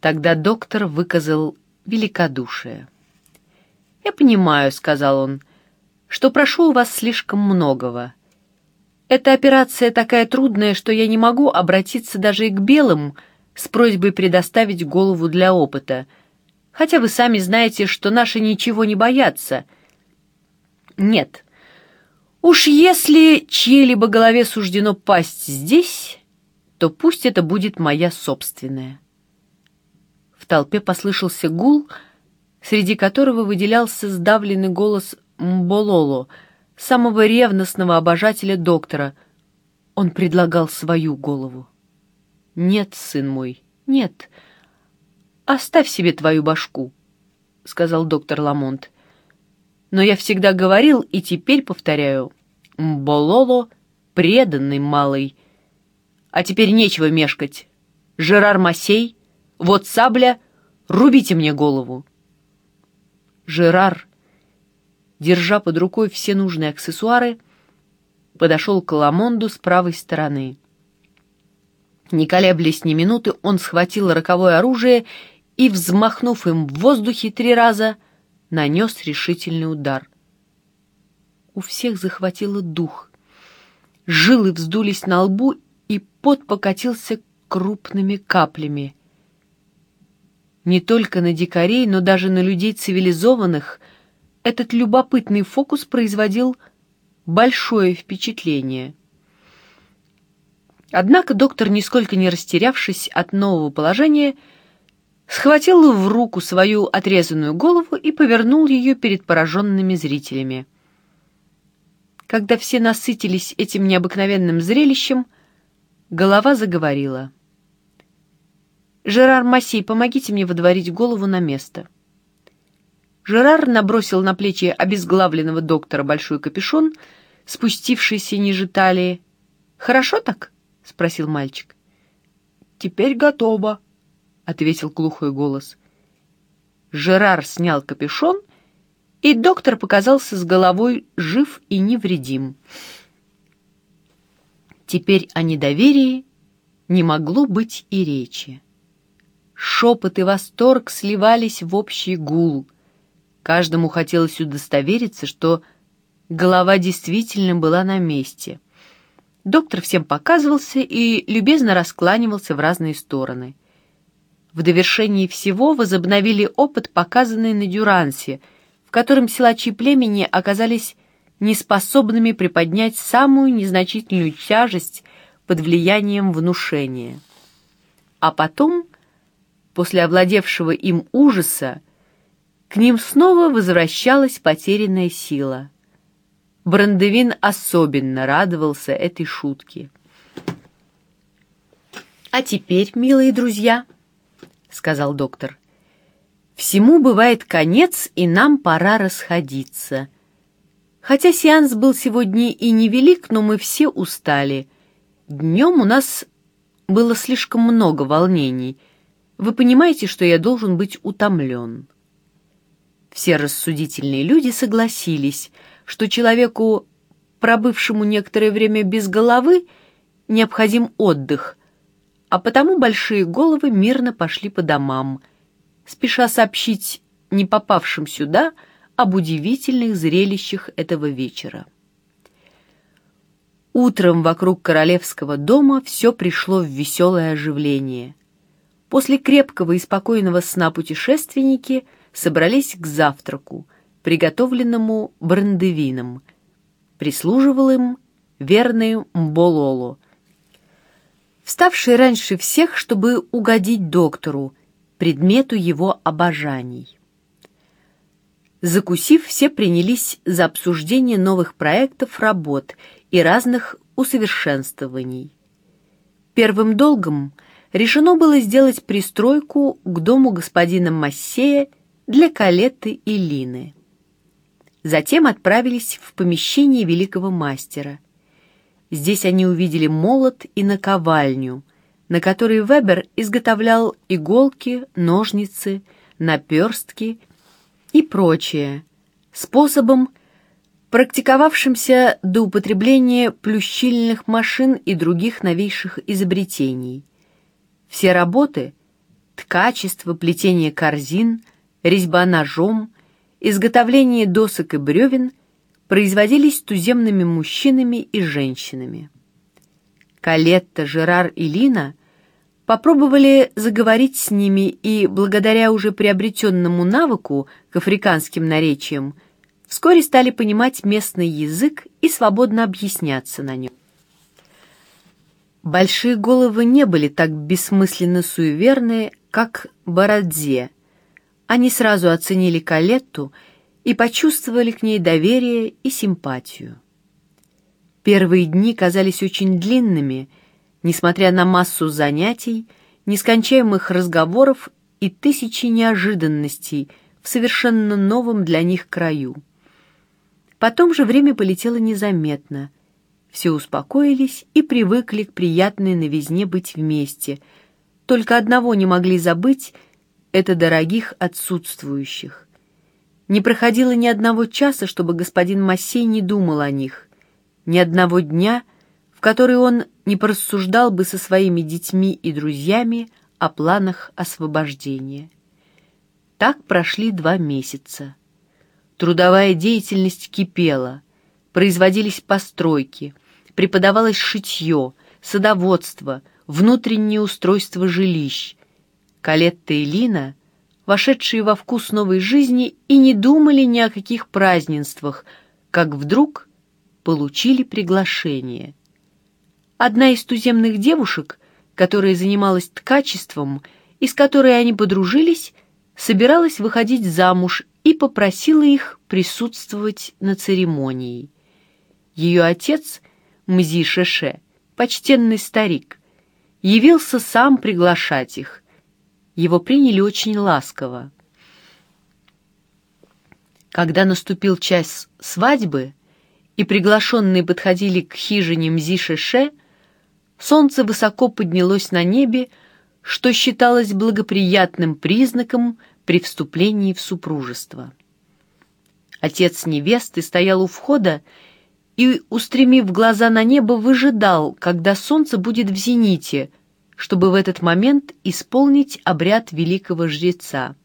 Тогда доктор выказал великодушие. «Я понимаю», — сказал он, — «что прошу у вас слишком многого. Эта операция такая трудная, что я не могу обратиться даже и к белым с просьбой предоставить голову для опыта, хотя вы сами знаете, что наши ничего не боятся. Нет, уж если чьей-либо голове суждено пасть здесь, то пусть это будет моя собственная». Толпе послышался гул — среди которого выделялся сдавленный голос Мбололо, самого ревностного обожателя доктора. Он предлагал свою голову. «Нет, сын мой, нет. Оставь себе твою башку», — сказал доктор Ламонт. «Но я всегда говорил и теперь повторяю. Мбололо — преданный малый. А теперь нечего мешкать. Жерар Масей, вот сабля, рубите мне голову». Жерар, держа под рукой все нужные аксессуары, подошел к Ламонду с правой стороны. Не колеблясь ни минуты, он схватил роковое оружие и, взмахнув им в воздухе три раза, нанес решительный удар. У всех захватило дух. Жилы вздулись на лбу, и пот покатился крупными каплями. Не только на дикарей, но даже на людей цивилизованных этот любопытный фокус производил большое впечатление. Однако доктор, нисколько не растерявшись от нового положения, схватил в руку свою отрезанную голову и повернул ее перед пораженными зрителями. Когда все насытились этим необыкновенным зрелищем, голова заговорила — «Жерар Масси, помогите мне водворить голову на место». Жерар набросил на плечи обезглавленного доктора большой капюшон, спустившийся ниже талии. «Хорошо так?» — спросил мальчик. «Теперь готово», — ответил глухой голос. Жерар снял капюшон, и доктор показался с головой жив и невредим. Теперь о недоверии не могло быть и речи. Шепот и восторг сливались в общий гул. Каждому хотелось удостовериться, что голова действительно была на месте. Доктор всем показывался и любезно раскланивался в разные стороны. В довершении всего возобновили опыт, показанный на Дюрансе, в котором силачи племени оказались неспособными приподнять самую незначительную тяжесть под влиянием внушения. А потом после овладевшего им ужаса, к ним снова возвращалась потерянная сила. Брандевин особенно радовался этой шутке. «А теперь, милые друзья», — сказал доктор, — «всему бывает конец, и нам пора расходиться. Хотя сеанс был сегодня и невелик, но мы все устали. Днем у нас было слишком много волнений — вы понимаете, что я должен быть утомлен. Все рассудительные люди согласились, что человеку, пробывшему некоторое время без головы, необходим отдых, а потому большие головы мирно пошли по домам, спеша сообщить не попавшим сюда об удивительных зрелищах этого вечера. Утром вокруг королевского дома все пришло в веселое оживление. После крепкого и спокойного сна путешественники собрались к завтраку, приготовленному брандевином. Прислуживал им верный Мбололо, вставший раньше всех, чтобы угодить доктору, предмету его обожаний. Закусив, все принялись за обсуждение новых проектов работ и разных усовершенствований. Первым долгом — решено было сделать пристройку к дому господина Массея для Калетты и Лины. Затем отправились в помещение великого мастера. Здесь они увидели молот и наковальню, на которой Вебер изготовлял иголки, ножницы, наперстки и прочее, способом, практиковавшимся до употребления плющильных машин и других новейших изобретений. Все работы ткачество, плетение корзин, резьба ножом, изготовление досок и бревен производились туземными мужчинами и женщинами. Калетта, Жерар и Лина попробовали заговорить с ними и, благодаря уже приобретенному навыку к африканским наречиям, вскоре стали понимать местный язык и свободно объясняться на нем. Большие головы не были так бессмысленно суеверны, как Бородзе. Они сразу оценили Калетту и почувствовали к ней доверие и симпатию. Первые дни казались очень длинными, несмотря на массу занятий, нескончаемых разговоров и тысячи неожиданностей в совершенно новом для них краю. Потом же время полетело незаметно. Все успокоились и привыкли к приятной новизне быть вместе. Только одного не могли забыть — это дорогих отсутствующих. Не проходило ни одного часа, чтобы господин Массей не думал о них, ни одного дня, в который он не порассуждал бы со своими детьми и друзьями о планах освобождения. Так прошли два месяца. Трудовая деятельность кипела, производились постройки, преподавалось шитье, садоводство, внутреннее устройство жилищ. Калетта и Лина, вошедшие во вкус новой жизни, и не думали ни о каких празднествах, как вдруг получили приглашение. Одна из туземных девушек, которая занималась ткачеством и с которой они подружились, собиралась выходить замуж и попросила их присутствовать на церемонии. Ее отец, Мзи Шеше, почтенный старик, явился сам приглашать их. Его приняли очень ласково. Когда наступил час свадьбы, и приглашенные подходили к хижине Мзи Шеше, солнце высоко поднялось на небе, что считалось благоприятным признаком при вступлении в супружество. Отец невесты стоял у входа и, устремив глаза на небо, выжидал, когда солнце будет в зените, чтобы в этот момент исполнить обряд великого жреца.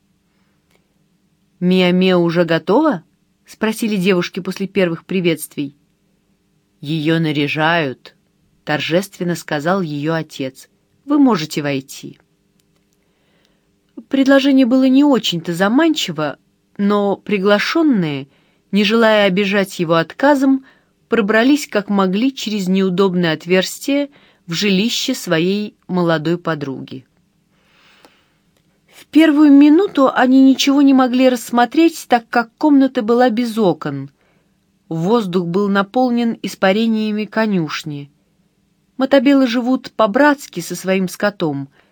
«Миа-Меа уже готова?» — спросили девушки после первых приветствий. «Ее наряжают», — торжественно сказал ее отец. «Вы можете войти». Предложение было не очень-то заманчиво, но приглашенные, не желая обижать его отказом, пробрались как могли через неудобное отверстие в жилище своей молодой подруги. В первую минуту они ничего не могли рассмотреть, так как комната была без окон. Воздух был наполнен испарениями конюшни. Мотобелы живут по-братски со своим скотом —